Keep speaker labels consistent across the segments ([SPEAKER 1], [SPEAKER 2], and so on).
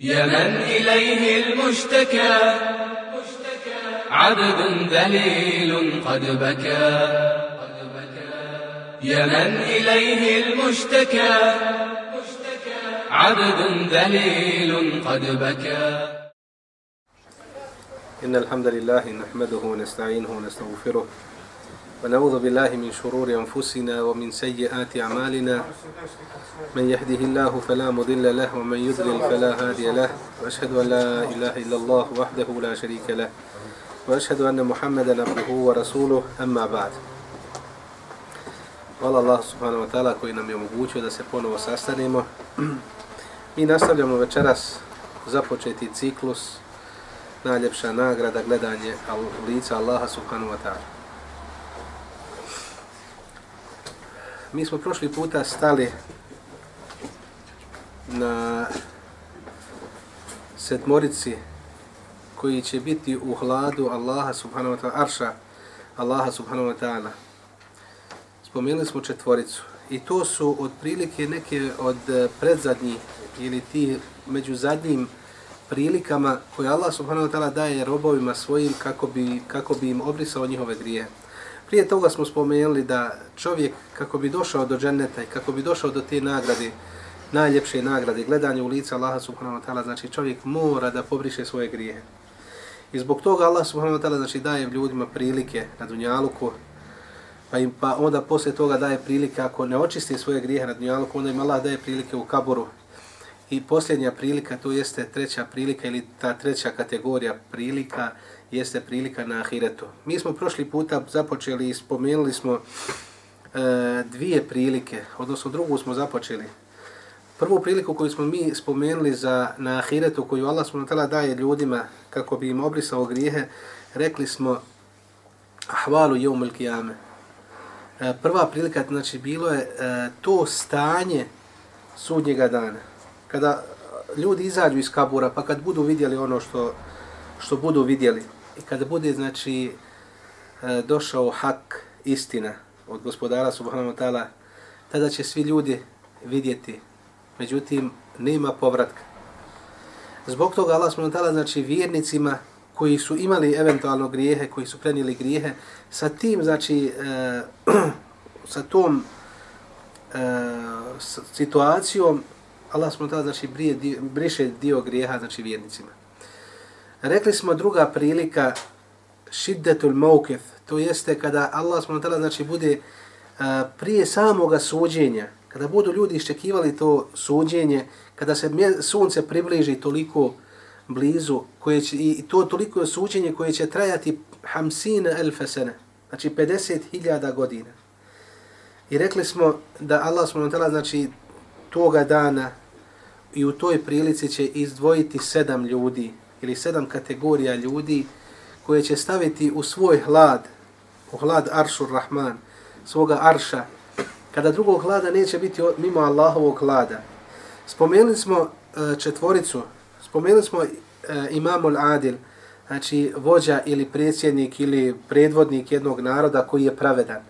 [SPEAKER 1] يا من إليه المشتكى. عبد ذليل قد بكى. يا من إليه المشتكى. عبد ذليل قد بكى.
[SPEAKER 2] إن الحمد لله نحمده ونستعينه ونستغفره ونعوذ بالله من شرور أنفسنا ومن سيئات أعمالنا من يهده الله فلا مضل له ومن يضلل فلا هادي له وأشهد أن لا إله إلا الله وحده لا شريك له وأشهد أن محمدا عبده ورسوله أما بعد Hvala Allah subhanahu wa ta'ala koji nam je omogućio da se ponovo sastanemo. Mi nastavljamo večeras započeti ciklus najljepša nagrada gledanje lica Allaha subhanahu wa ta'ala. Mi smo prošli puta stali na sedmorici koji će biti u hladu Allaha subhanahu wa ta'ala, arša Allaha subhanahu wa ta'ala. Spomenuli smo četvoricu i to su otprilike neke od predzadnjih ili ti među zadnjim prilikama koje Allah subhanahu wa ta'ala daje robovima svojim kako bi, kako bi im obrisao njihove grije. Prije toga smo spomenuli da čovjek kako bi došao do dženneta i kako bi došao do te nagrade, najljepše nagrade, gledanje u lice Allaha subhanahu wa ta'ala, znači čovjek mora da pobriše svoje grijehe. I zbog toga Allah subhanahu wa ta'ala znači daje ljudima prilike na dunjaluku, pa im pa onda posle toga daje prilike ako ne očisti svoje grijehe na dunjaluku, onda im Allah daje prilike u kaburu, I posljednja prilika, to jeste treća prilika ili ta treća kategorija prilika, jeste prilika na ahiretu. Mi smo prošli puta započeli i spomenuli smo e, dvije prilike, odnosno drugu smo započeli. Prvu priliku koju smo mi spomenuli za na ahiretu, koju Allah smo tala daje ljudima kako bi im obrisao grijehe, rekli smo ahvalu jomul kijame. E, prva prilika, znači, bilo je e, to stanje sudnjega dana kada ljudi izađu iz kabura, pa kad budu vidjeli ono što, što budu vidjeli, i kada bude, znači, e, došao hak, istina od gospodara Subhanahu wa ta'ala, tada će svi ljudi vidjeti. Međutim, nema povratka. Zbog toga Allah Subhanahu wa ta'ala, znači, vjernicima koji su imali eventualno grijehe, koji su prenijeli grijehe, sa tim, znači, e, sa tom e, situacijom Allah subhanahu wa ta'ala, znači brije, dio, briše dio grijeha znači vjernicima. Rekli smo druga prilika šiddetul maukef, to jeste kada Allah smo tada znači bude a, prije samoga suđenja, kada budu ljudi iščekivali to suđenje, kada se sunce približi toliko blizu, koje će, i to toliko suđenje koje će trajati hamsin elfesene, znači 50.000 godina. I rekli smo da Allah smo znači toga dana i u toj prilici će izdvojiti sedam ljudi ili sedam kategorija ljudi koje će staviti u svoj hlad, u hlad Aršur Rahman, svoga Arša, kada drugog hlada neće biti mimo Allahovog hlada. Spomenuli smo e, četvoricu, spomenuli smo e, imamul Adil, znači vođa ili predsjednik ili predvodnik jednog naroda koji je pravedan.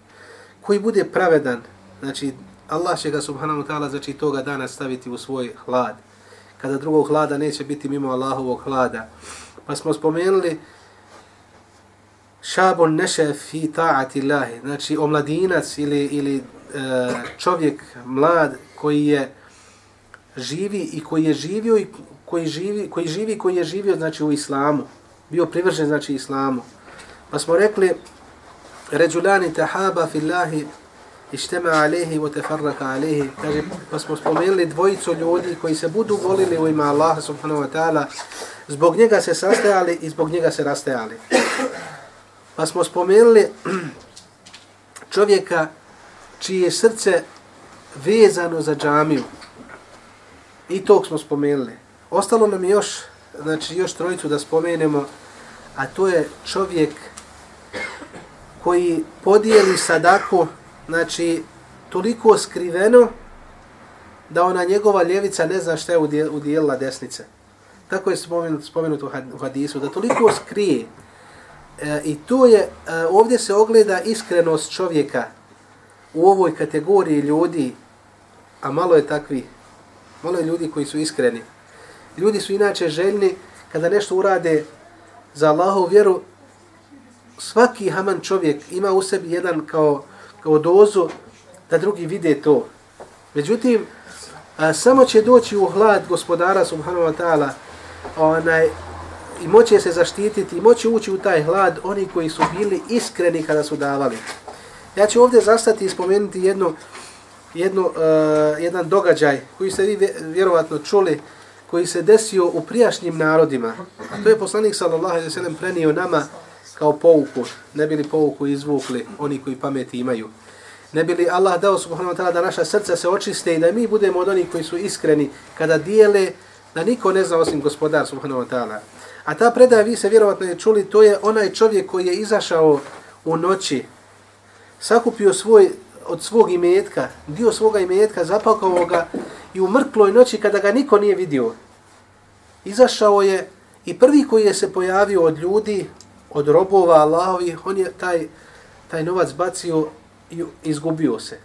[SPEAKER 2] Koji bude pravedan, znači Allah će ga subhanahu ta'ala znači toga dana staviti u svoj hlad. Kada drugog hlada neće biti mimo Allahovog hlada. Pa smo spomenuli šabon neše fi ta'ati Allahi. Znači omladinac ili, ili e, čovjek mlad koji je živi i koji je živio i koji živi, koji živi koji je živio znači u islamu. Bio privržen znači islamu. Pa smo rekli ređulani tahaba fillahi ištema alehi wa tefarraka alehi. Kaže, pa smo spomenuli dvojicu ljudi koji se budu volili u ima Allaha subhanahu wa ta'ala. Zbog njega se sastajali i zbog njega se rastajali. Pa smo spomenuli čovjeka čije srce vezano za džamiju. I tog smo spomenuli. Ostalo nam još, znači još trojicu da spomenemo, a to je čovjek koji podijeli sadaku znači, toliko skriveno da ona njegova ljevica ne zna šta je udijelila desnice. Tako je spomenuto, spomenuto u hadisu, da toliko skrije. E, I to je, e, ovdje se ogleda iskrenost čovjeka u ovoj kategoriji ljudi, a malo je takvi, malo je ljudi koji su iskreni. Ljudi su inače željni kada nešto urade za Allahov vjeru, svaki haman čovjek ima u sebi jedan kao, kao dozu da drugi vide to. Međutim, a, samo će doći u hlad gospodara subhanahu wa ta'ala onaj, i moće se zaštititi i moće ući u taj hlad oni koji su bili iskreni kada su davali. Ja ću ovdje zastati i spomenuti jednu, jednu, uh, jedan događaj koji ste vi vjerovatno čuli, koji se desio u prijašnjim narodima. To je poslanik sallallahu alejhi ve sellem prenio nama kao pouku, ne bili pouku izvukli oni koji pameti imaju. Ne bili Allah dao subhanahu wa ta'ala da naša srca se očiste i da mi budemo od onih koji su iskreni kada dijele da niko ne zna osim gospodar subhanahu wa ta'ala. A ta predaja, vi se vjerovatno je čuli, to je onaj čovjek koji je izašao u noći, sakupio svoj, od svog imetka, dio svoga imetka, zapakao ga i u mrkloj noći kada ga niko nije vidio. Izašao je i prvi koji je se pojavio od ljudi, od robova Allahovi, on je taj, taj novac bacio i izgubio se.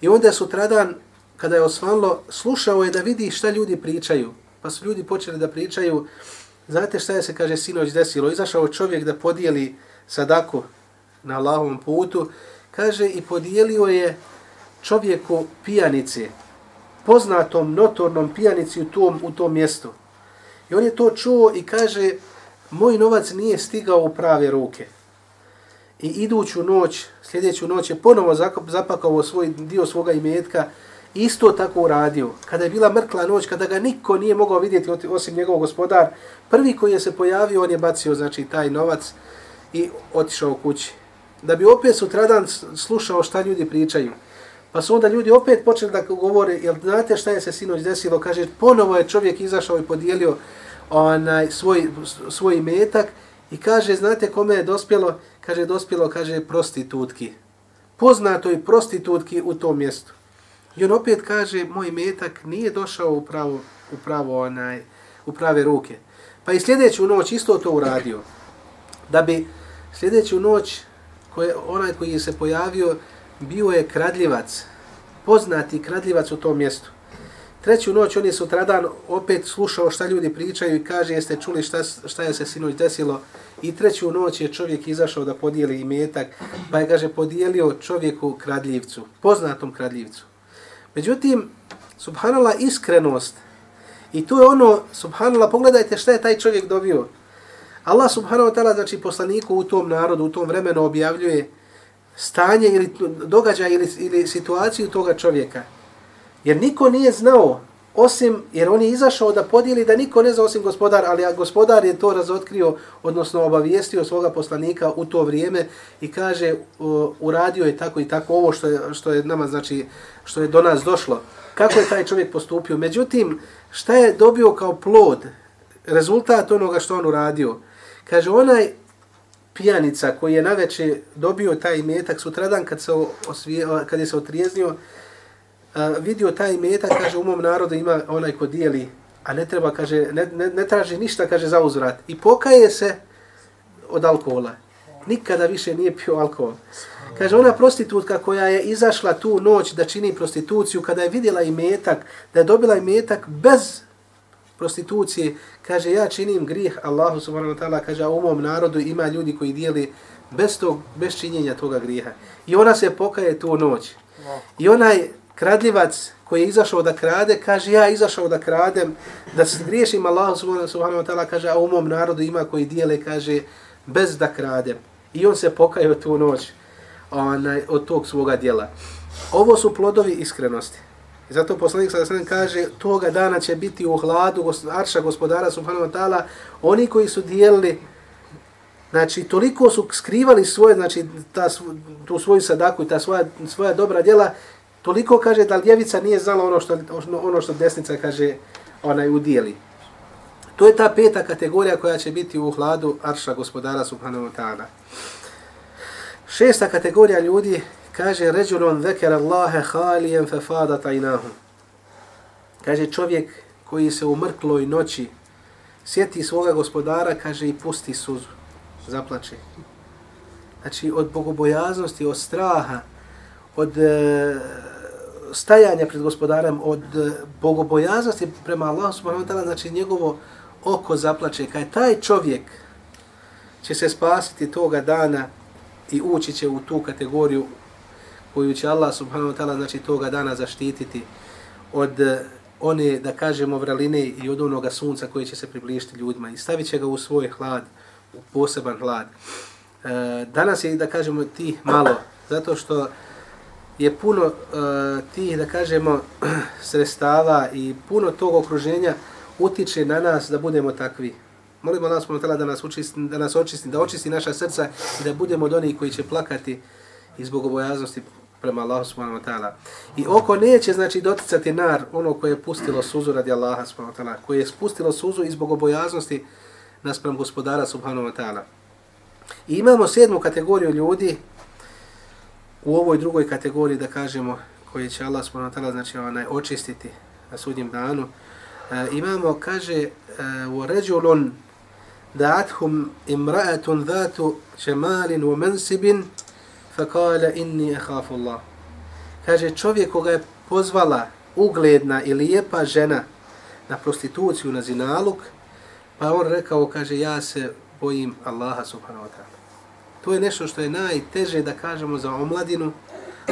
[SPEAKER 2] I onda sutradan, kada je osvanlo, slušao je da vidi šta ljudi pričaju. Pa su ljudi počeli da pričaju, znate šta je se, kaže, sinoć desilo. Izašao čovjek da podijeli sadaku na Allahovom putu, kaže, i podijelio je čovjeku pijanice, poznatom, notornom pijanici u tom, u tom mjestu. I on je to čuo i kaže, moj novac nije stigao u prave ruke. I iduću noć, sljedeću noć je ponovo zapakao svoj dio svoga imetka, isto tako uradio. Kada je bila mrkla noć, kada ga niko nije mogao vidjeti osim njegov gospodar, prvi koji je se pojavio, on je bacio znači taj novac i otišao kući. Da bi opet sutradan slušao šta ljudi pričaju. Pa su onda ljudi opet počeli da govore, jel znate šta je se sinoć desilo? Kaže, ponovo je čovjek izašao i podijelio onaj svoj, svoj metak i kaže, znate kome je dospjelo? Kaže, dospjelo, kaže, prostitutki. Poznato je prostitutki u tom mjestu. I on opet kaže, moj metak nije došao u pravo, u pravo onaj, u prave ruke. Pa i sljedeću noć isto to uradio. Da bi sljedeću noć, koje, onaj koji je se pojavio, bio je kradljivac, poznati kradljivac u tom mjestu. Treću noć on je sutradan opet slušao šta ljudi pričaju i kaže jeste čuli šta, šta je se sinoć desilo. I treću noć je čovjek izašao da podijeli imetak, pa je kaže podijelio čovjeku kradljivcu, poznatom kradljivcu. Međutim, subhanallah, iskrenost, i tu je ono, subhanallah, pogledajte šta je taj čovjek dobio. Allah subhanahu wa ta'ala, znači poslaniku u tom narodu, u tom vremenu objavljuje stanje ili događaj ili, ili situaciju toga čovjeka. Jer niko nije znao, osim, jer on je izašao da podijeli da niko ne zna osim gospodar, ali gospodar je to razotkrio, odnosno obavijestio svoga poslanika u to vrijeme i kaže, uradio je tako i tako ovo što je, što je nama, znači, što je do nas došlo. Kako je taj čovjek postupio? Međutim, šta je dobio kao plod, rezultat onoga što on uradio? Kaže, onaj pijanica koji je naveče dobio taj metak sutradan kad, se osvije, kad je se otrijeznio, vidio taj metak, kaže, u mom narodu ima onaj ko dijeli, a ne treba, kaže, ne, ne, ne traži ništa, kaže, za uzvrat. I pokaje se od alkohola. Nikada više nije pio alkohol. Kaže, ona prostitutka koja je izašla tu noć da čini prostituciju, kada je vidjela i metak, da je dobila i metak bez prostitucije, kaže, ja činim grih Allahu subhanahu wa ta'ala, kaže, a u mom narodu ima ljudi koji dijeli bez, tog, bez činjenja toga griha. I ona se pokaje tu noć. I onaj kradljivac koji je izašao da krade, kaže, ja izašao da kradem, da se griješim Allahu subhanahu wa ta'ala, kaže, a u mom narodu ima koji dijele, kaže, bez da kradem. I on se pokaje tu noć onaj, od tog svoga dijela. Ovo su plodovi iskrenosti. I zato poslanik sada sada kaže, toga dana će biti u hladu arša gospodara subhanahu wa ta'ala, oni koji su dijelili, znači toliko su skrivali svoje, znači ta, tu svoju sadaku i ta svoja, svoja dobra djela, toliko kaže da ljevica nije znala ono što, ono, ono što desnica kaže onaj udijeli. To je ta peta kategorija koja će biti u hladu arša gospodara subhanahu wa ta'ala. Šesta kategorija ljudi kaže ređulon zeker Allahe halijen fe fadat tajnahum. Kaže čovjek koji se u mrkloj noći sjeti svoga gospodara, kaže i pusti suzu, zaplače. Znači od bogobojaznosti, od straha, od e, stajanja pred gospodarem, od e, bogobojaznosti prema Allahu subhanahu wa ta'ala, znači njegovo oko zaplače. Kaj taj čovjek će se spasiti toga dana i ući će u tu kategoriju koju će Allah subhanahu wa ta'ala znači toga dana zaštititi od e, one, da kažemo, vraline i od onoga sunca koje će se približiti ljudima i stavit će ga u svoj hlad, u poseban hlad. E, danas je, da kažemo, ti malo, zato što je puno uh, tih, da kažemo, sredstava i puno tog okruženja utiče na nas da budemo takvi. Molimo Allah subhanahu da nas očisti, da nas očisti, da očisti naša srca i da budemo od onih koji će plakati iz bogobojaznosti prema Allahu subhanahu wa ta'ala. I oko neće znači doticati nar ono koje je pustilo suzu radi Allaha subhanahu wa ta'ala, koje je spustilo suzu iz bogobojaznosti naspram gospodara subhanahu wa ta'ala. I imamo sedmu kategoriju ljudi u ovoj drugoj kategoriji da kažemo koji će Allah subhanahu wa ta'ala znači onaj očistiti na sudnjem danu e, imamo kaže eh, u rajulun da'athum imra'atun dhatu jamalin wa mansibin faqala inni akhafu Allah. Kaže čovjek koga je pozvala ugledna i lijepa žena na prostituciju na zinaluk pa on rekao kaže ja se bojim Allaha subhanahu wa ta'ala. To je nešto što je najteže da kažemo za omladinu,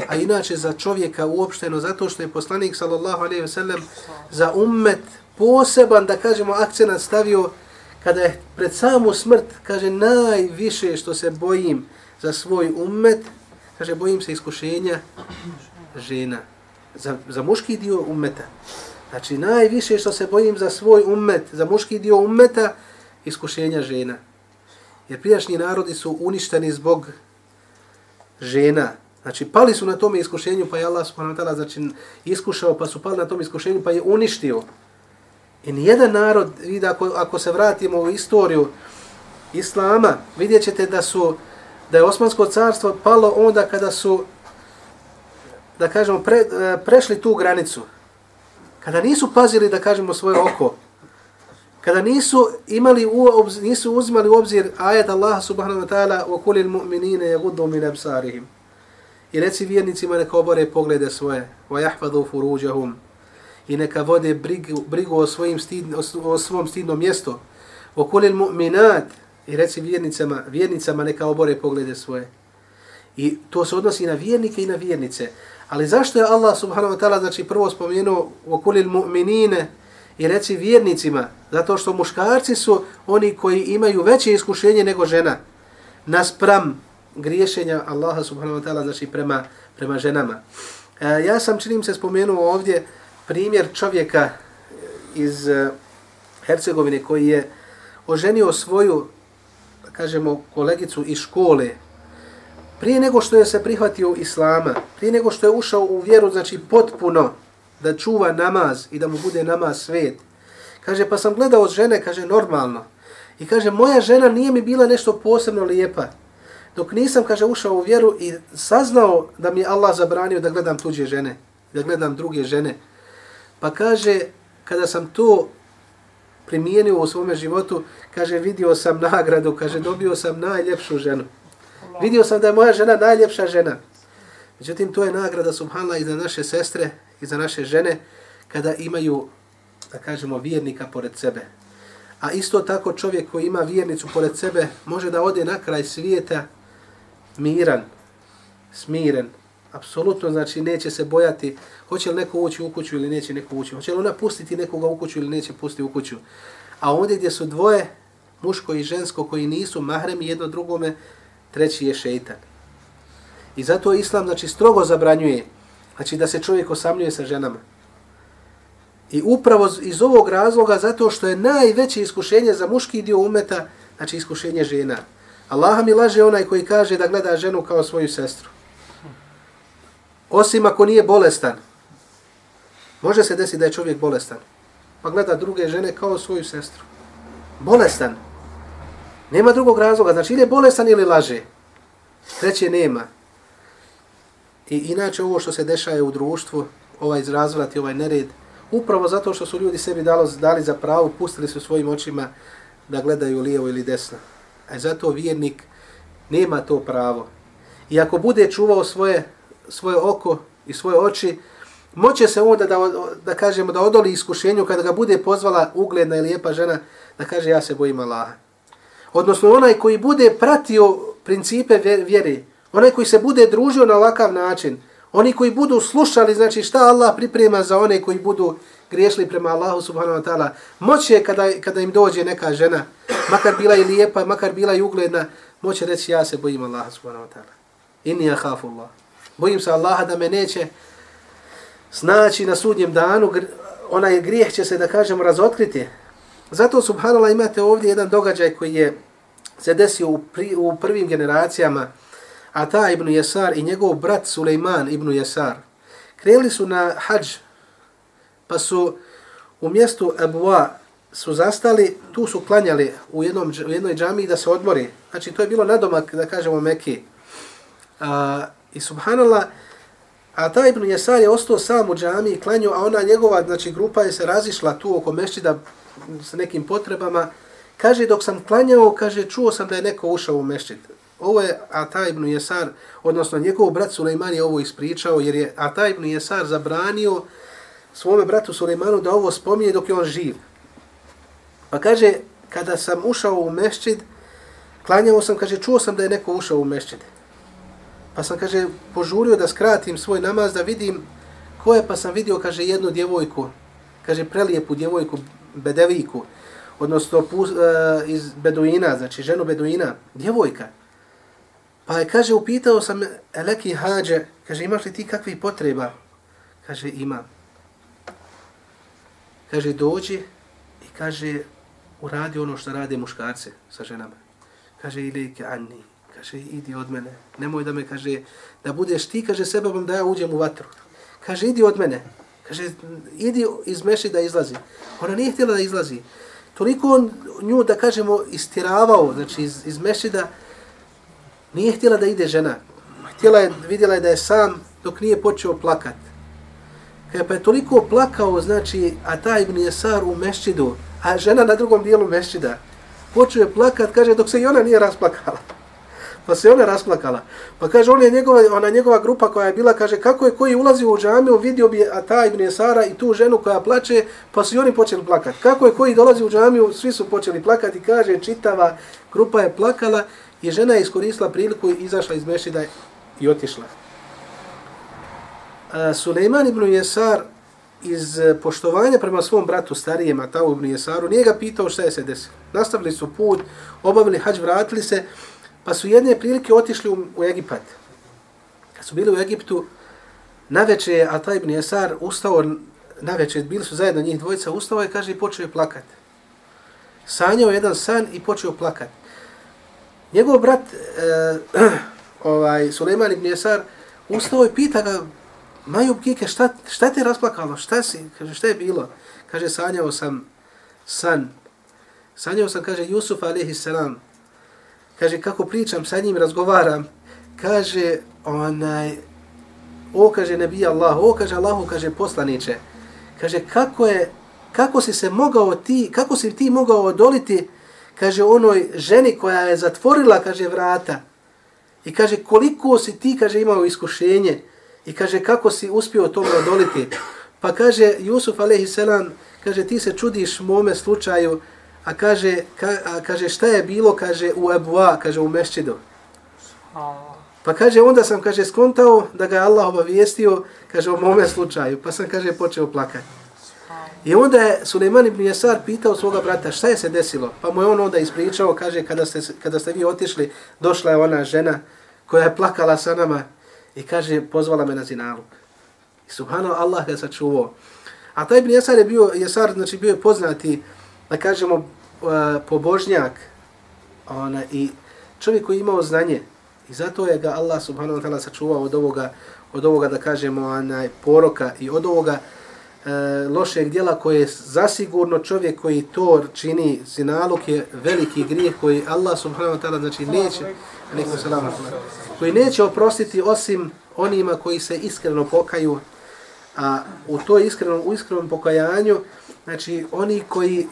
[SPEAKER 2] a inače za čovjeka uopšteno, zato što je poslanik sallallahu alaihi ve sellem za ummet poseban, da kažemo, akcenat stavio kada je pred samu smrt, kaže, najviše što se bojim za svoj ummet, kaže, bojim se iskušenja žena, za, za muški dio ummeta. Znači, najviše što se bojim za svoj ummet, za muški dio ummeta, iskušenja žena. Jer prijašnji narodi su uništeni zbog žena. Znači, pali su na tome iskušenju, pa je Allah subhanahu wa ta'ala znači, iskušao, pa su pali na tom iskušenju, pa je uništio. I nijedan narod, vidi, ako, ako se vratimo u istoriju Islama, vidjet ćete da su da je Osmansko carstvo palo onda kada su da kažemo pre, eh, prešli tu granicu. Kada nisu pazili da kažemo svoje oko, kada nisu imali u obzir, nisu uzimali u obzir ajet Allaha subhanahu wa ta'ala wa kulil mu'minina yaghuddu min absarihim. I reci vjernicima neka obore poglede svoje, wa yahfadhu furujahum. I neka vode brigu, brigu o, svojim stid, o, o svom stidnom mjestu. Wa kulil mu'minat i reci vjernicama, vjernicama neka obore poglede svoje. I to se odnosi na vjernike i na vjernice. Ali zašto je Allah subhanahu wa ta'ala znači prvo spomenuo wa kulil mu'minine I reci vjernicima, zato što muškarci su oni koji imaju veće iskušenje nego žena, naspram griješenja Allaha subhanahu wa ta'ala, znači prema, prema ženama. E, ja sam, činim se, spomenuo ovdje primjer čovjeka iz e, Hercegovine koji je oženio svoju, kažemo, kolegicu iz škole, prije nego što je se prihvatio Islama, prije nego što je ušao u vjeru, znači potpuno, da čuva namaz i da mu bude namaz svet. Kaže, pa sam gledao žene, kaže, normalno. I kaže, moja žena nije mi bila nešto posebno lijepa. Dok nisam, kaže, ušao u vjeru i saznao da mi Allah zabranio da gledam tuđe žene, da gledam druge žene. Pa kaže, kada sam to primijenio u svome životu, kaže, vidio sam nagradu, kaže, dobio sam najljepšu ženu. Vidio sam da je moja žena najljepša žena. Međutim, to je nagrada, subhanallah, i za naše sestre, i za naše žene kada imaju, da kažemo, vjernika pored sebe. A isto tako čovjek koji ima vjernicu pored sebe može da ode na kraj svijeta miran, smiren, apsolutno, znači neće se bojati hoće li neko ući u kuću ili neće neko ući, hoće li ona pustiti nekoga u kuću ili neće pustiti u kuću. A ovdje gdje su dvoje, muško i žensko, koji nisu mahremi jedno drugome, treći je šeitan. I zato Islam znači, strogo zabranjuje Znači da se čovjek osamljuje sa ženama. I upravo iz ovog razloga, zato što je najveće iskušenje za muški dio umeta, znači iskušenje žena. Allah mi laže onaj koji kaže da gleda ženu kao svoju sestru. Osim ako nije bolestan. Može se desiti da je čovjek bolestan. Pa gleda druge žene kao svoju sestru. Bolestan. Nema drugog razloga. Znači ili je bolestan ili laže. Treće nema. I inače ovo što se dešaje u društvu, ovaj razvrat i ovaj nered, upravo zato što su ljudi sebi dalo, dali za pravo, pustili su svojim očima da gledaju lijevo ili desno. A zato vjernik nema to pravo. I ako bude čuvao svoje, svoje oko i svoje oči, moće se onda da, da kažemo da odoli iskušenju kada ga bude pozvala ugledna i lijepa žena da kaže ja se bojim Allaha. Odnosno onaj koji bude pratio principe vjere, onaj koji se bude družio na ovakav način, oni koji budu slušali znači šta Allah priprema za one koji budu griješili prema Allahu subhanahu wa ta'ala, moće kada, kada im dođe neka žena, makar bila i lijepa, makar bila i ugledna, moće reći ja se bojim Allaha subhanahu wa ta'ala. Inni ahafu Allah. Bojim se Allaha da me neće znači na sudnjem danu, onaj grijeh će se, da kažem, razotkriti. Zato, subhanallah, imate ovdje jedan događaj koji je se desio u, pri, u prvim generacijama, Ata ibn Jesar i njegov brat Suleiman ibn Jesar krenuli su na hađ, pa su u mjestu Abuwa su zastali, tu su klanjali u, jednom, u jednoj džamiji da se odmori. Znači, to je bilo nadomak, da kažemo, Meki. A, I subhanallah, A taj Ibn Jesar je ostao sam u džami i a ona njegova znači, grupa je se razišla tu oko mešćida sa nekim potrebama. Kaže, dok sam klanjao, kaže, čuo sam da je neko ušao u mešćid. Ovo je Ata ibn Jesar, odnosno njegov brat Sulejman je ovo ispričao, jer je Ata ibn Jesar zabranio svome bratu Sulejmanu da ovo spominje dok je on živ. Pa kaže, kada sam ušao u mešćid, klanjao sam, kaže, čuo sam da je neko ušao u mešćid. Pa sam, kaže, požurio da skratim svoj namaz, da vidim ko je, pa sam vidio, kaže, jednu djevojku, kaže, prelijepu djevojku, bedeviku, odnosno uh, iz Beduina, znači ženu Beduina, djevojka. Pa je, kaže, upitao sam Eleki Hadže, kaže, imaš li ti kakvi potreba? Kaže, imam. Kaže, dođi i kaže, uradi ono što rade muškarce sa ženama. Kaže, ilike Anni, kaže, idi od mene. Nemoj da me, kaže, da budeš ti, kaže, sebebom da ja uđem u vatru. Kaže, idi od mene. Kaže, idi iz meši da izlazi. Ona nije htjela da izlazi. Toliko on nju, da kažemo, istiravao, znači iz, iz mešida, da nije htjela da ide žena. Htjela je, vidjela je da je sam dok nije počeo plakat. Kaže, pa je toliko plakao, znači, a taj ibn Jesar u mešćidu, a žena na drugom dijelu mešćida, počeo je plakat, kaže, dok se i ona nije rasplakala. Pa se ona rasplakala. Pa kaže, on je njegova, ona njegova grupa koja je bila, kaže, kako je koji ulazi u džamiju, vidio bi Ata ibn Jesara i tu ženu koja plače, pa su i oni počeli plakati. Kako je koji dolazi u džamiju, svi su počeli plakati, kaže, čitava grupa je plakala i žena je iskoristila priliku i izašla iz mešida i otišla. A, Suleiman ibn Jesar iz e, poštovanja prema svom bratu starijem Atavu ibn Jesaru nije ga pitao šta je se desilo. Nastavili su put, obavili hađ, vratili se, Pa su jedne prilike otišli u, u Egipat. Kad su bili u Egiptu, naveče je Ata ibn Jesar ustao, naveče, bili su zajedno njih dvojica, ustao je, kaže, i počeo je plakat. Sanjao jedan san i počeo plakat. Njegov brat, e, ovaj, Suleiman ibn Jesar, ustao i pita ga, Majub Kike, šta, šta te rasplakalo? Šta si? Kaže, šta je bilo? Kaže, sanjao sam san. Sanjao sam, kaže, Jusuf a.s. kaže, kako pričam sa njim, razgovaram, kaže, onaj, o, kaže, ne bija Allah, o, kaže, Allahu, kaže, poslaniće, kaže, kako je, kako si se mogao ti, kako si ti mogao odoliti, kaže, onoj ženi koja je zatvorila, kaže, vrata, i kaže, koliko si ti, kaže, imao iskušenje, i kaže, kako si uspio tome odoliti, pa kaže, Jusuf, selam, kaže, ti se čudiš mome slučaju, A kaže, ka, a kaže šta je bilo, kaže u Ebua, kaže u Mešćidu. Pa kaže, onda sam, kaže, skontao da ga Allah obavijestio, kaže, o mome slučaju. Pa sam, kaže, počeo plakati. I onda je Suleiman ibn Jesar pitao svoga brata šta je se desilo. Pa mu je on onda ispričao, kaže, kada ste, kada ste vi otišli, došla je ona žena koja je plakala sa nama i kaže, pozvala me na zinalog. I subhano Allah ga sačuvao. A taj ibn Jesar je bio, Jesar, znači bio je poznati, da kažemo, uh, pobožnjak ona, i čovjek koji imao znanje i zato je ga Allah subhanahu wa ta'ala sačuvao od ovoga, od ovoga da kažemo onaj poroka i od ovoga e, lošeg dijela koje je zasigurno čovjek koji to čini zinalog je veliki grijeh koji Allah subhanahu wa ta'ala znači neće salam, koji neće oprostiti osim onima koji se iskreno pokaju a u to iskrenom, u iskrenom pokajanju znači oni koji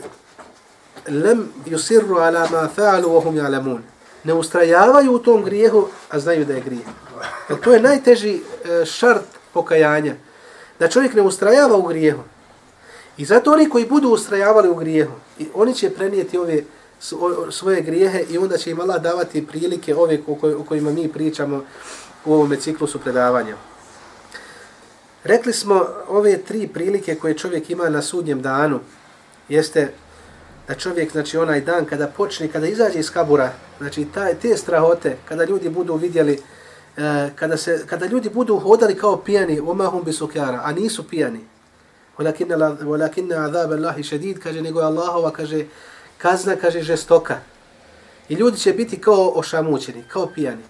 [SPEAKER 2] lem yusirru ala ma fa'alu wa hum ya'lamun. Ne ustrajavaju u tom grijehu, a znaju da je grijeh. To je najteži e, šart pokajanja da čovjek ne ustrajava u grijehu. I zato oni koji budu ustrajavali u grijehu, i oni će prenijeti ove svoje grijehe i onda će im Allah davati prilike ove o kojima mi pričamo u ovome ciklusu predavanja. Rekli smo ove tri prilike koje čovjek ima na sudnjem danu, jeste da čovjek, znači onaj dan kada počne, kada izađe iz kabura, znači taj, te strahote, kada ljudi budu vidjeli, e, kada, se, kada ljudi budu hodali kao pijani, omahum bisukara, a nisu pijani, walakinna azab Allahi šedid, kaže, nego je Allahova, kaže, kazna, kaže, žestoka. I ljudi će biti kao ošamućeni, kao pijani.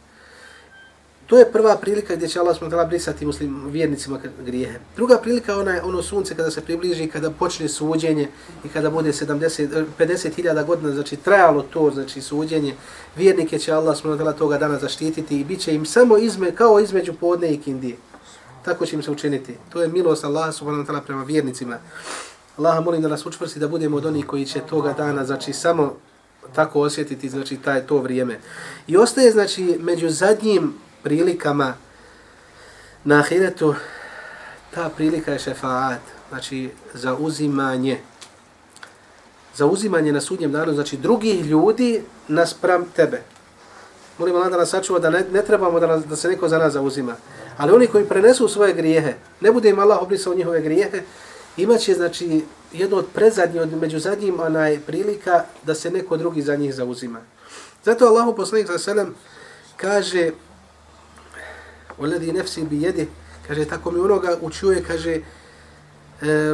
[SPEAKER 2] To je prva prilika gdje će Allah smo brisati muslim vjernicima grijehe. Druga prilika ona je ono sunce kada se približi, kada počne suđenje i kada bude 70 50.000 eh, godina, znači trajalo to, znači suđenje, vjernike će Allah smo tala toga dana zaštititi i biće im samo izme kao između podne i kindije. Tako će im se učiniti. To je milost Allah subhanahu wa ta'ala prema vjernicima. Allah molim da nas učvrsti da budemo od onih koji će toga dana, znači samo tako osjetiti, znači taj to vrijeme. I ostaje, znači, među zadnjim prilikama na ahiretu, ta prilika je šefaat, znači za uzimanje. Za uzimanje na sudnjem danu, znači drugih ljudi naspram tebe. Molim Allah da nas sačuva da ne, ne trebamo da, nas, da se neko za nas zauzima. Ali oni koji prenesu svoje grijehe, ne bude im Allah obrisao njihove grijehe, imaće znači jedno od prezadnjih, od među zadnjim onaj prilika da se neko drugi za njih zauzima. Zato Allahu poslanik sa selem kaže Oledi nefsi bi jedi, kaže, tako mi onoga učuje, kaže, e,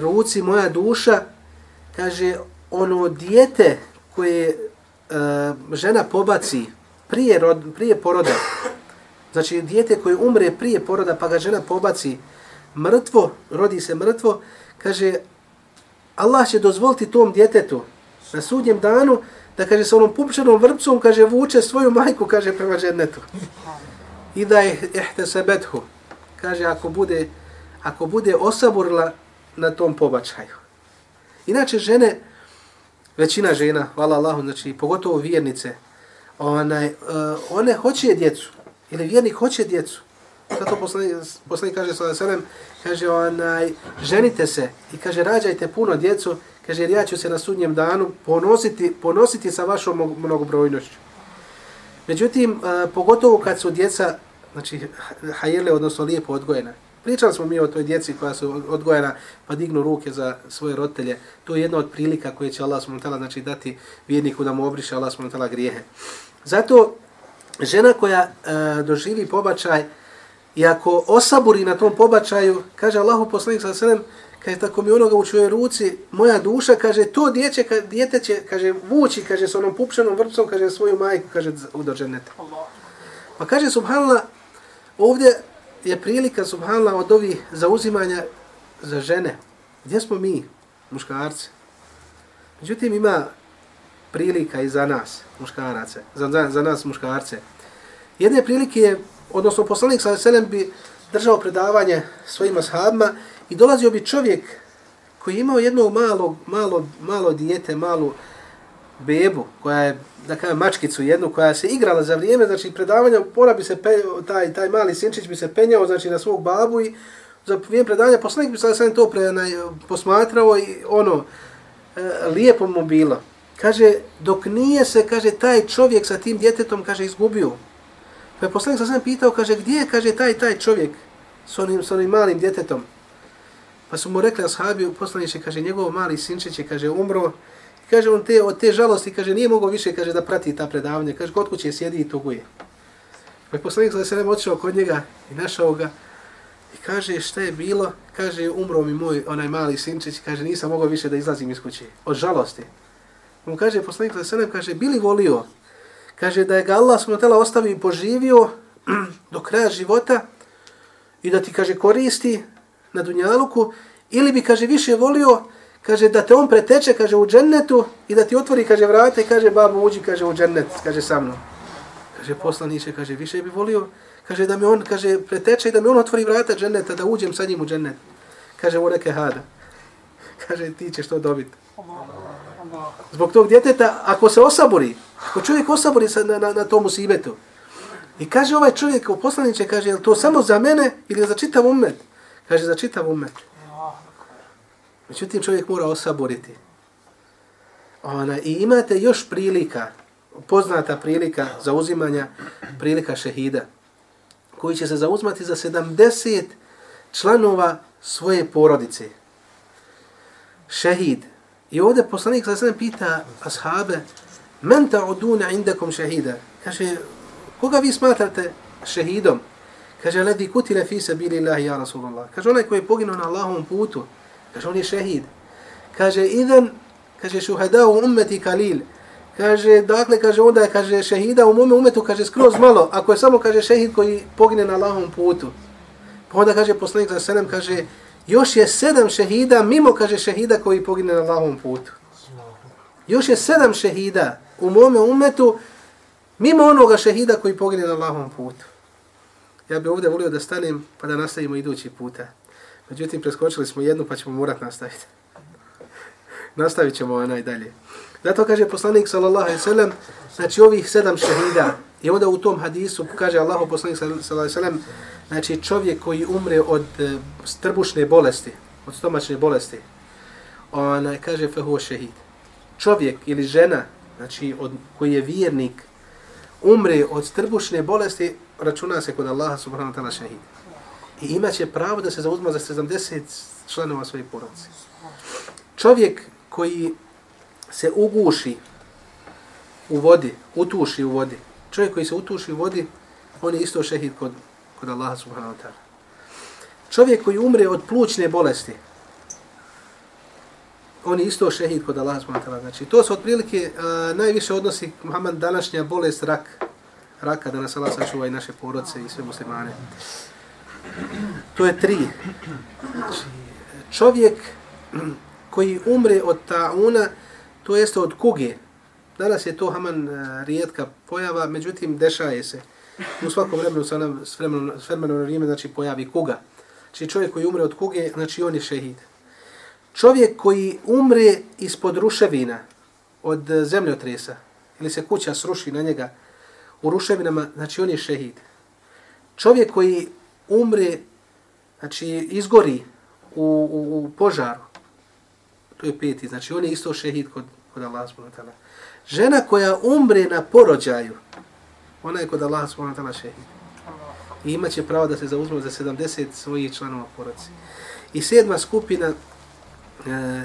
[SPEAKER 2] ruci moja duša, kaže, ono dijete koje e, žena pobaci prije, rod, prije poroda, znači dijete koje umre prije poroda pa ga žena pobaci mrtvo, rodi se mrtvo, kaže, Allah će dozvoliti tom djetetu na sudnjem danu da kaže sa onom pupčanom vrpcom kaže vuče svoju majku kaže prema džennetu i da je ihtesebethu. Kaže, ako bude, ako bude osaburila na tom pobačaju. Inače, žene, većina žena, hvala Allahu, znači, pogotovo vjernice, onaj, uh, one hoće djecu, ili vjernik hoće djecu. Zato poslanik, poslanik kaže, sa selem, kaže, onaj, ženite se i kaže, rađajte puno djecu, kaže, jer ja ću se na sudnjem danu ponositi, ponositi sa vašom mnogobrojnošću. Međutim, uh, pogotovo kad su djeca znači hajele, odnosno lijepo odgojena. Pričali smo mi o toj djeci koja su odgojena pa dignu ruke za svoje roditelje. To je jedna od prilika koje će Allah s.w.t. Znači, dati vjerniku da mu obriše Allah s.w.t. grijehe. Zato žena koja e, doživi pobačaj i ako osaburi na tom pobačaju, kaže Allahu poslanik sa sredem, kaže tako mi onoga u čujoj ruci, moja duša, kaže to djeće, ka, djete će, kaže vući, kaže s onom pupšenom vrpcom, kaže svoju majku, kaže u. Pa kaže subhanallah, Ovdje je prilika, subhanallah, od ovih zauzimanja za žene. Gdje smo mi, muškarci? Međutim, ima prilika i za nas, muškarace, za, za, za nas, muškarce. Jedne prilike je, odnosno poslanik sa Selem bi držao predavanje svojim ashabima i dolazio bi čovjek koji je imao jedno malo, malo, malo dijete, malu bebu, koja je da kažem, mačkicu jednu koja se igrala za vrijeme, znači predavanja, pora bi se, pe, taj, taj mali sinčić bi se penjao, znači na svog babu i za vrijeme predavanja poslanik bi sad sam to pre, na, posmatrao i ono, e, lijepo mu bilo. Kaže, dok nije se, kaže, taj čovjek sa tim djetetom, kaže, izgubio. Pa je poslanik sam pitao, kaže, gdje je, kaže, taj, taj čovjek s onim, s onim malim djetetom? Pa su mu rekli ashabi, poslaniče, kaže, njegov mali sinčić je, kaže, umro, kaže on te od te žalosti kaže nije mogao više kaže da prati ta predavanja. Kaže kod kuće sjedi i tuguje. Pa je poslanik za sebe otišao kod njega i našao ga i kaže šta je bilo? Kaže umro mi moj onaj mali sinčić. Kaže nisam mogao više da izlazim iz kuće od žalosti. On kaže poslanik se sebe kaže bili volio? Kaže da je ga Allah subhanahu ostavio i poživio do kraja života i da ti kaže koristi na dunjaluku ili bi kaže više volio kaže da te on preteče, kaže u džennetu i da ti otvori, kaže vrate, kaže babo uđi, kaže u džennet, kaže sa mnom. Kaže poslaniče, kaže više bi volio, kaže da mi on, kaže preteče i da mi on otvori vrata dženneta, da uđem sa njim u džennet. Kaže u neke hada. Kaže ti ćeš to dobiti. Zbog tog djeteta, ako se osabori, ako čovjek osabori na, na, na tom usibetu, i kaže ovaj čovjek, poslaniče, kaže, je to samo za mene ili za čitav umet? Kaže, za čitav umet. Međutim, čovjek mora osaboriti. Ona, I imate još prilika, poznata prilika za uzimanja, prilika šehida, koji će se zauzmati za 70 članova svoje porodice. Šehid. I ovdje poslanik sa sve pita ashabe, men ta'uduna indakum šehida? Kaže, koga vi smatrate šehidom? Kaže, ledi kutile fi sabili Allahi, ja Rasulullah. Kaže, onaj koji je poginuo na Allahovom putu. Kaže, on je šehid. Kaže, idem, kaže, šuhada u ummeti kalil. Kaže, dakle, kaže, onda je, kaže, šehida u mome umetu, kaže, skroz malo. Ako je samo, kaže, šehid koji pogine na Allahovom putu. Pa onda, kaže, poslanik za selem, kaže, još je sedam šehida, mimo, kaže, šehida koji pogine na Allahovom putu. Još je sedam šehida u mome umetu, mimo onoga šehida koji pogine na Allahovom putu. Ja bih ovdje volio da stanem pa da nastavimo idući puta. Međutim, preskočili smo jednu pa ćemo morat nastaviti. Nastavit ćemo onaj dalje. Zato kaže poslanik sallallahu alaihi sallam, znači ovih sedam šehida, i onda u tom hadisu kaže Allahu poslanik sallallahu alaihi sallam, znači čovjek koji umre od e, strbušne bolesti, od stomačne bolesti, ona e, kaže fehu šehid. Čovjek ili žena, znači od, koji je vjernik, umre od strbušne bolesti, računa se kod Allaha subhanahu wa ta'ala šehid. I imaće pravo da se zauzma za 70 članova svoje porodice. Čovjek koji se uguši u vodi, utuši u vodi, čovjek koji se utuši u vodi, on je isto šehid kod, kod Allaha subhanahu wa ta'ala. Čovjek koji umre od plućne bolesti, on je isto šehid kod Allaha subhanahu wa ta'ala. Znači, to su otprilike uh, najviše odnosi Muhammed današnja bolest rak, raka, da nas Allah sačuva i naše porodce i sve muslimane. To je tri. Znači, čovjek koji umre od tauna, to jeste od kuge. Danas je to haman e, rijetka pojava, međutim dešaje se. U svakom vremenu sa nam s vremenom, s vremenom vrijeme znači pojavi kuga. Znači čovjek koji umre od kuge, znači on je šehid. Čovjek koji umre ispod ruševina od zemljotresa ili se kuća sruši na njega, u ruševinama, znači on je šehid. Čovjek koji umre, znači izgori u, u, u požaru, to je peti, znači on je isto šehid kod, kod Allah s.w.t. Žena koja umre na porođaju, ona je kod Allah s.w.t. šehid. I imaće pravo da se zauzme za 70 svojih članova porodice. I sedma skupina e,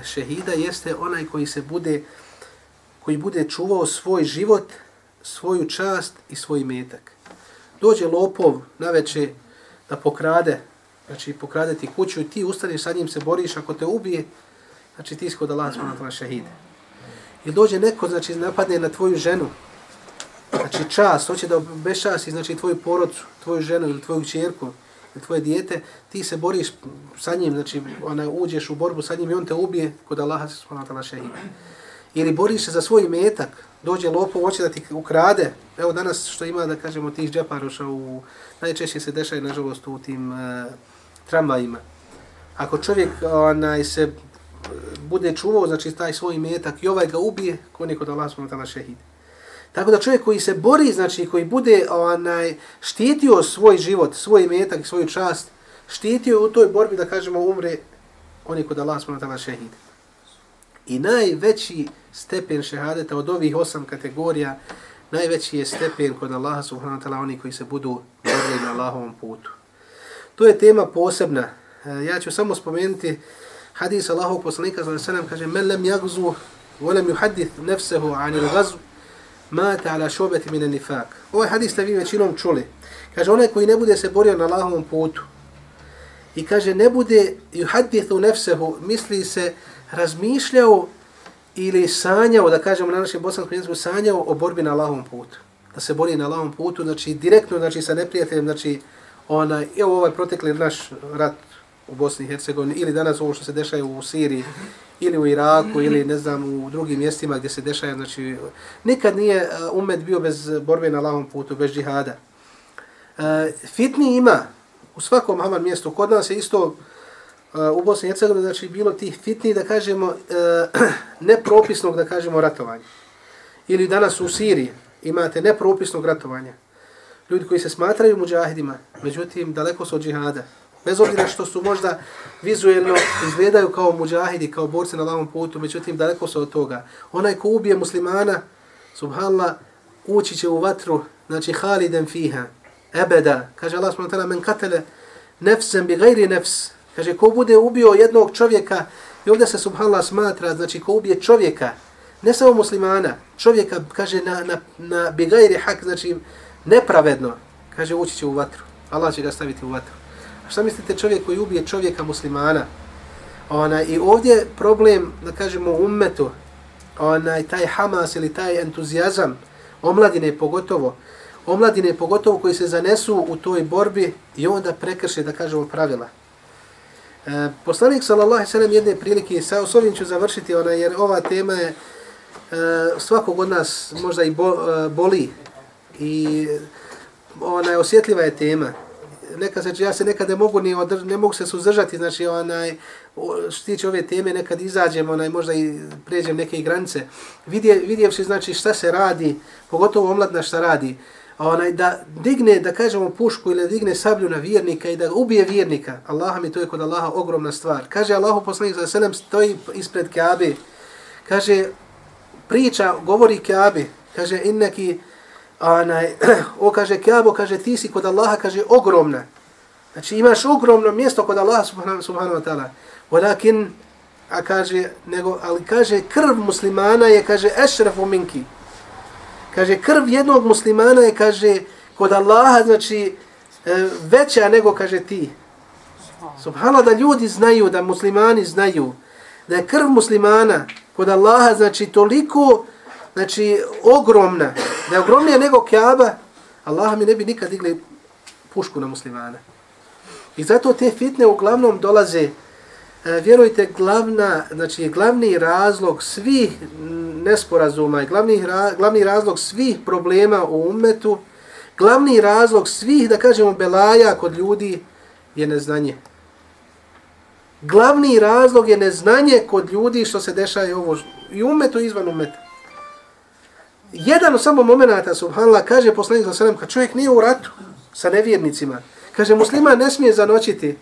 [SPEAKER 2] šehida jeste onaj koji se bude koji bude čuvao svoj život svoju čast i svoj metak. Dođe lopov na večer, da pokrade, znači pokrade ti kuću i ti ustaneš sa njim se boriš, ako te ubije, znači ti iskod Allah smo na tvoje šehide. I dođe neko, znači napadne na tvoju ženu, znači čas, hoće da bešasi, znači tvoju porodcu, tvoju ženu ili tvoju čerku, ili tvoje dijete, ti se boriš sa njim, znači ona, uđeš u borbu sa njim i on te ubije, kod Allaha se wa na šehide. Ili boriš se za svoj metak, dođe lopo, hoće da ti ukrade. Evo danas što ima, da kažemo, tih džeparoša, u, najčešće se dešaju, nažalost, u tim uh, tramvajima. Ako čovjek onaj, se bude čuvao, znači taj svoj metak i ovaj ga ubije, ko neko da Allah smo tala šehid. Tako da čovjek koji se bori, znači koji bude onaj, štitio svoj život, svoj metak i svoju čast, štitio u toj borbi, da kažemo, umre, on je kod Allah smo šehid. I najveći stepen šehadeta od ovih osam kategorija, najveći je stepen kod Allaha subhanahu wa ta'ala, oni koji se budu borili na Allahovom putu. To je tema posebna. E, ja ću samo spomenuti hadis Allahov poslanika sallallahu alejhi ve sellem kaže men lam yaghzu wa lam yuhaddith nafsahu an al-ghazw mata ala shubati min an-nifaq. Ovaj hadis ste vi većinom čuli. Kaže onaj koji ne bude se borio na Allahovom putu i kaže ne bude yuhaddithu nafsuhu misli se razmišljao ili sanjao, da kažemo na našem bosanskom jeziku, sanjao o borbi na Allahovom putu. Da se bori na Allahovom putu, znači direktno znači, sa neprijateljem, znači ona, evo ovaj protekli naš rat u Bosni i Hercegovini, ili danas ovo što se dešava u Siriji, ili u Iraku, ili ne znam, u drugim mjestima gdje se dešava, znači, nikad nije e, umet bio bez borbe na lavom putu, bez džihada. E, fitni ima u svakom haman mjestu, kod nas je isto, u Bosni i Hercegovini znači bilo tih fitni da kažemo eh, nepropisnog da kažemo ratovanja. Ili danas u Siriji imate nepropisnog ratovanja. Ljudi koji se smatraju muđahidima, međutim daleko su od džihada. Bez obzira što su možda vizuelno izgledaju kao muđahidi, kao borci na lavom putu, međutim daleko su od toga. Onaj ko ubije muslimana, subhanallah, ući će u vatru, znači haliden fiha, ebeda, kaže Allah subhanahu men katele nefsem bi gajri nefs, kaže ko bude ubio jednog čovjeka, i ovdje se subhanallah smatra, znači ko ubije čovjeka, ne samo muslimana, čovjeka, kaže na, na, na bigajri hak, znači nepravedno, kaže ući će u vatru, Allah će ga staviti u vatru. A šta mislite čovjek koji ubije čovjeka muslimana? Ona, I ovdje problem, da kažemo, u ummetu, onaj, taj hamas ili taj entuzijazam, omladine pogotovo, omladine pogotovo koji se zanesu u toj borbi i onda prekrše, da kažemo, pravila. E, poslanik sallallahu sallam jedne prilike, sa s ovim ću završiti, ona, jer ova tema je e, svakog od nas možda i bo, e, boli i ona je osjetljiva je tema. Neka se ja se nekad ne mogu ni održ, ne mogu se suzdržati znači onaj što tiče ove teme nekad izađem onaj možda i pređem neke granice. Vidje vidjevši znači šta se radi pogotovo omladna šta radi onaj da digne da kažemo pušku ili digne sablju na vjernika i da ubije vjernika Allah mi to je kod Allaha ogromna stvar kaže Allahu poslanik za selem stoji ispred Kaabe, kaže priča govori Kaabe, kaže innaki onaj, o kaže Kaabo, kaže ti si kod Allaha, kaže ogromna. Znači imaš ogromno mjesto kod Allaha subhanahu, subhanahu wa ta'ala. Walakin, a kaže, nego, ali kaže krv muslimana je, kaže, ešrafu minki. Kaže krv jednog muslimana je, kaže, kod Allaha, znači, e, veća nego, kaže, ti. Subhanallah, da ljudi znaju, da muslimani znaju, da je krv muslimana kod Allaha, znači, toliko, znači, ogromna, da je ogromnija nego Kaaba, Allah mi ne bi nikad digli pušku na muslimana. I zato te fitne uglavnom dolaze, E, vjerujte, glavna, znači, glavni razlog svih nesporazuma i glavni, glavni razlog svih problema u umetu, glavni razlog svih, da kažemo, belaja kod ljudi je neznanje. Glavni razlog je neznanje kod ljudi što se dešava ovo i umetu i izvan umeta jedan od samo momenata, subhanallah, kaže poslanik za sallam, kad čovjek nije u ratu sa nevjernicima, kaže, muslima ne smije zanoćiti,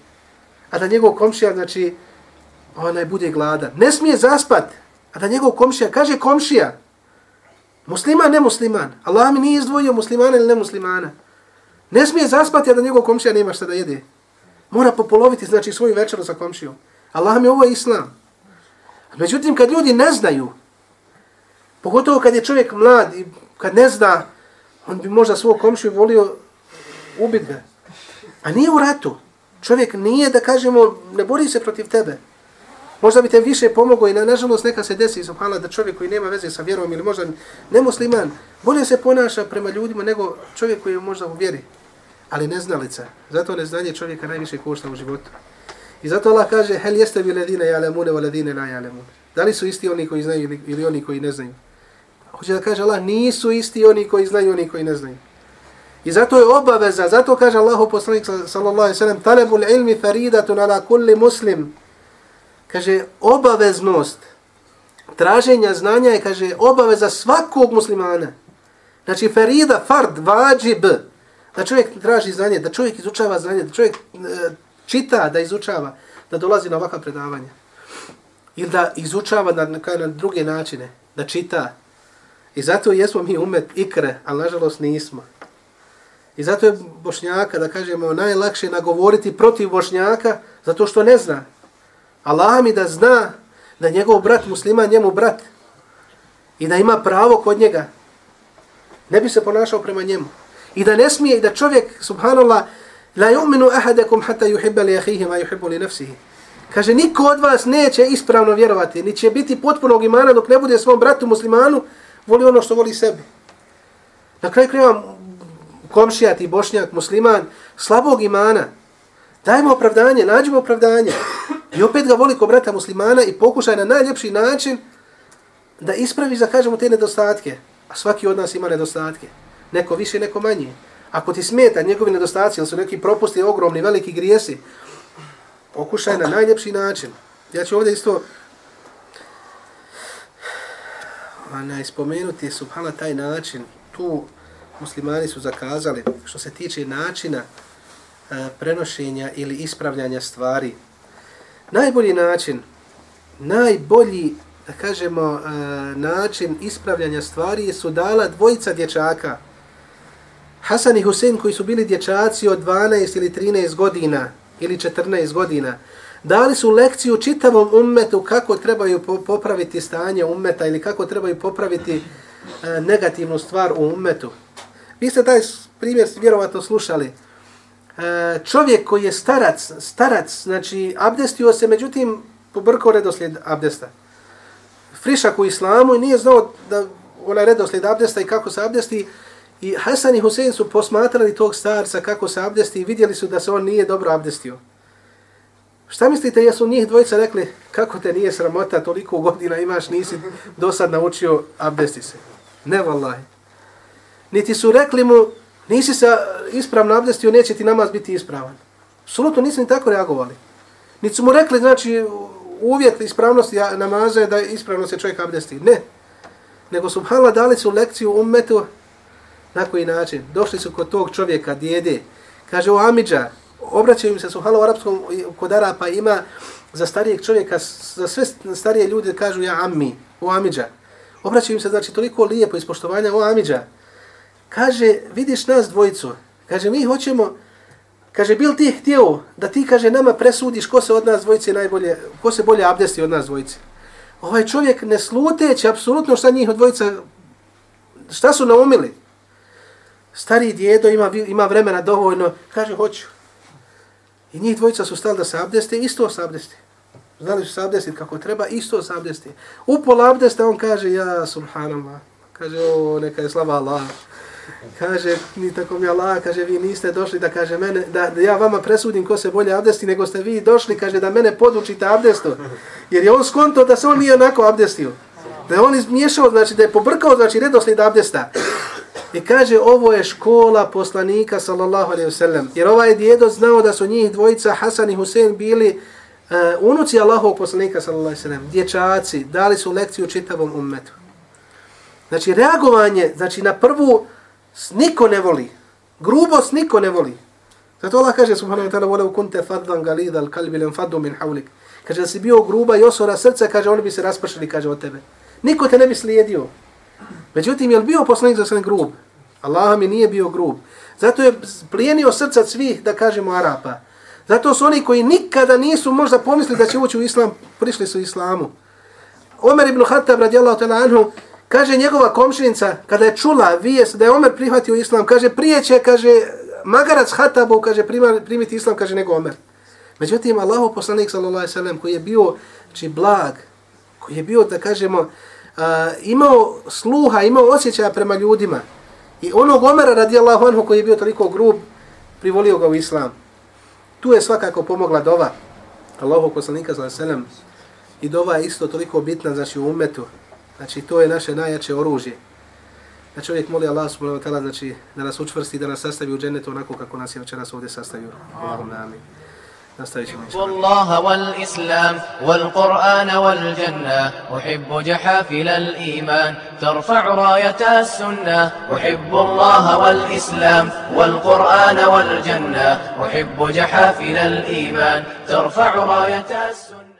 [SPEAKER 2] a da njegov komšija, znači, onaj bude gladan. Ne smije zaspat, a da njegov komšija, kaže komšija, musliman, ne musliman. Allah mi nije izdvojio muslimana ili ne muslimana. Ne smije zaspati, a da njegov komšija nema šta da jede. Mora popoloviti, znači, svoju večeru sa komšijom. Allah mi ovo je islam. Međutim, kad ljudi ne znaju, Pogotovo kad je čovjek mlad i kad ne zna, on bi možda svog komšiju volio ubiti ga. A nije u ratu. Čovjek nije da kažemo, ne bori se protiv tebe. Možda bi te više pomogao i na, nažalost neka se desi, subhala, da čovjek koji nema veze sa vjerom ili možda nemusliman, bolje se ponaša prema ljudima nego čovjek koji je možda u vjeri. Ali neznalica. Zato neznanje čovjeka najviše košta u životu. I zato Allah kaže, hel jeste vi ledine jalemune, o ledine la jalemune. Da li su isti oni koji znaju ili oni koji ne znaju? Hoće da kaže Allah, nisu isti oni koji znaju, oni koji ne znaju. I zato je obaveza, zato kaže Allahu poslanik sallallahu alejhi ve sellem, talabul ilmi faridatun ala kulli muslim. Kaže obaveznost traženja znanja je kaže obaveza svakog muslimana. Znači ferida, fard vađib, da čovjek traži znanje, da čovjek izučava znanje, da čovjek e, čita, da izučava, da dolazi na ovakva predavanja. Ili da izučava na, na, na druge načine, da čita, I zato jesmo mi umet ikre, ali nažalost nismo. I zato je Bošnjaka, da kažemo, najlakše nagovoriti protiv Bošnjaka, zato što ne zna. Allah mi da zna da njegov brat musliman njemu brat i da ima pravo kod njega. Ne bi se ponašao prema njemu. I da ne smije, i da čovjek, subhanallah, la yu'minu ahadakum hatta yuhibba li akhihi ma yuhibbu li nafsihi. Kaže, niko od vas neće ispravno vjerovati, ni će biti potpunog imana dok ne bude svom bratu muslimanu, voli ono što voli sebi. Na kraju kreva komšija ti bošnjak, musliman, slabog imana. Dajmo opravdanje, nađimo opravdanje. I opet ga voli ko brata muslimana i pokušaj na najljepši način da ispravi, da kažemo, te nedostatke. A svaki od nas ima nedostatke. Neko više, neko manje. Ako ti smeta njegovi nedostaci, ili su neki propusti ogromni, veliki grijesi, pokušaj na najljepši način. Ja ću ovdje isto onaj, spomenuti subhala taj način, tu muslimani su zakazali, što se tiče načina prenošenja ili ispravljanja stvari. Najbolji način, najbolji, da kažemo, način ispravljanja stvari su dala dvojica dječaka. Hasan i Husein koji su bili dječaci od 12 ili 13 godina ili 14 godina, dali su lekciju čitavom ummetu kako trebaju popraviti stanje ummeta ili kako trebaju popraviti negativnu stvar u ummetu. Vi ste taj primjer vjerovatno slušali. E, čovjek koji je starac, starac, znači abdestio se, međutim pobrkao redoslijed abdesta. Frišak u islamu i nije znao da onaj redoslijed abdesta i kako se abdesti. I Hasan i Husein su posmatrali tog starca kako se abdesti i vidjeli su da se on nije dobro abdestio. Šta mislite, jesu njih dvojica rekli, kako te nije sramota, toliko godina imaš, nisi do sad naučio abdesti se. Ne, vallahi. Niti su rekli mu, nisi se ispravno abdestio, neće ti namaz biti ispravan. Absolutno nisu ni tako reagovali. Niti su mu rekli, znači, uvjet ispravnosti namaza je da ispravno se čovjek abdesti. Ne. Nego su hala dali su lekciju ummetu na koji način. Došli su kod tog čovjeka, djede. Kaže, o Amidža, obraćaju se su hala u arapskom kod Arapa ima za starijeg čovjeka, za sve starije ljude kažu ja Ammi, o Amidža. Obraćaju im se, znači, toliko lijepo ispoštovanja, o Amidža. Kaže, vidiš nas dvojicu. Kaže, mi hoćemo, kaže, bil ti htio da ti, kaže, nama presudiš ko se od nas dvojice najbolje, ko se bolje abdesti od nas dvojice. Ovaj čovjek ne sluteći apsolutno šta njih od dvojica, šta su naumili. Stari djedo ima, ima vremena dovoljno, kaže, hoću. I njih dvojica su stali da se abdeste, isto se abdeste. Znali su se abdestit kako treba, isto se abdeste. U pola abdesta on kaže, ja, subhanallah. Kaže, o, neka je slava Allah. Kaže, ni tako mi Allah, kaže, vi niste došli da kaže mene, da, da ja vama presudim ko se bolje abdesti, nego ste vi došli, kaže, da mene podučite abdestu. Jer je on skonto da se on nije onako abdestio. Da je on izmiješao, znači da je pobrkao, znači redoslijed abdesta. I kaže, ovo je škola poslanika, sallallahu alaihi wasallam. Jer ovaj djedo znao da su njih dvojica, Hasan i Husein, bili uh, unuci Allahovog poslanika, sallallahu alaihi wasallam. Dječaci, dali su lekciju čitavom ummetu. Znači, reagovanje, znači na prvu, niko ne voli. Grubost niko ne voli. Zato Allah kaže, subhanahu wa ta'ala, vole kunte faddan galida al kalbi len faddu min hawlik. Kaže, da si bio gruba i osora srca, kaže, oni bi se raspršili, kaže, od tebe. Niko te ne bi slijedio. Međutim, je li bio poslanik za sve grub? Allah mi nije bio grub. Zato je plijenio srca svih, da kažemo, Arapa. Zato su oni koji nikada nisu možda pomislili da će ući u islam, prišli su islamu. Omer ibn Khattab radijallahu ta'ala anhu, kaže njegova komšinica, kada je čula vijest da je Omer prihvatio islam, kaže prije će, kaže, magarac Hatabu, kaže, primiti islam, kaže, nego Omer. Međutim, Allahu poslanik, sallallahu alaihi sallam, koji je bio, či blag, koji je bio, da kažemo, a, imao sluha, imao osjećaja prema ljudima. I onog Omera radijallahu anhu koji je bio toliko grub, privolio ga u islam. Tu je svakako pomogla dova Allahu poslanika sallallahu alejhi i dova je isto toliko bitna znači u umetu. Znači to je naše najjače oružje. Da čovjek moli Allah subhanahu wa ta'ala znači da nas učvrsti da nas sastavi u džennetu onako kako nas je večeras ovdje sastavio. Allahumma amin.
[SPEAKER 3] أحب الله والإسلام والقرآن والجنة أحب جحافل الإيمان ترفع راية السنة أحب الله والإسلام والقرآن والجنة أحب جحافل الإيمان ترفع راية السنة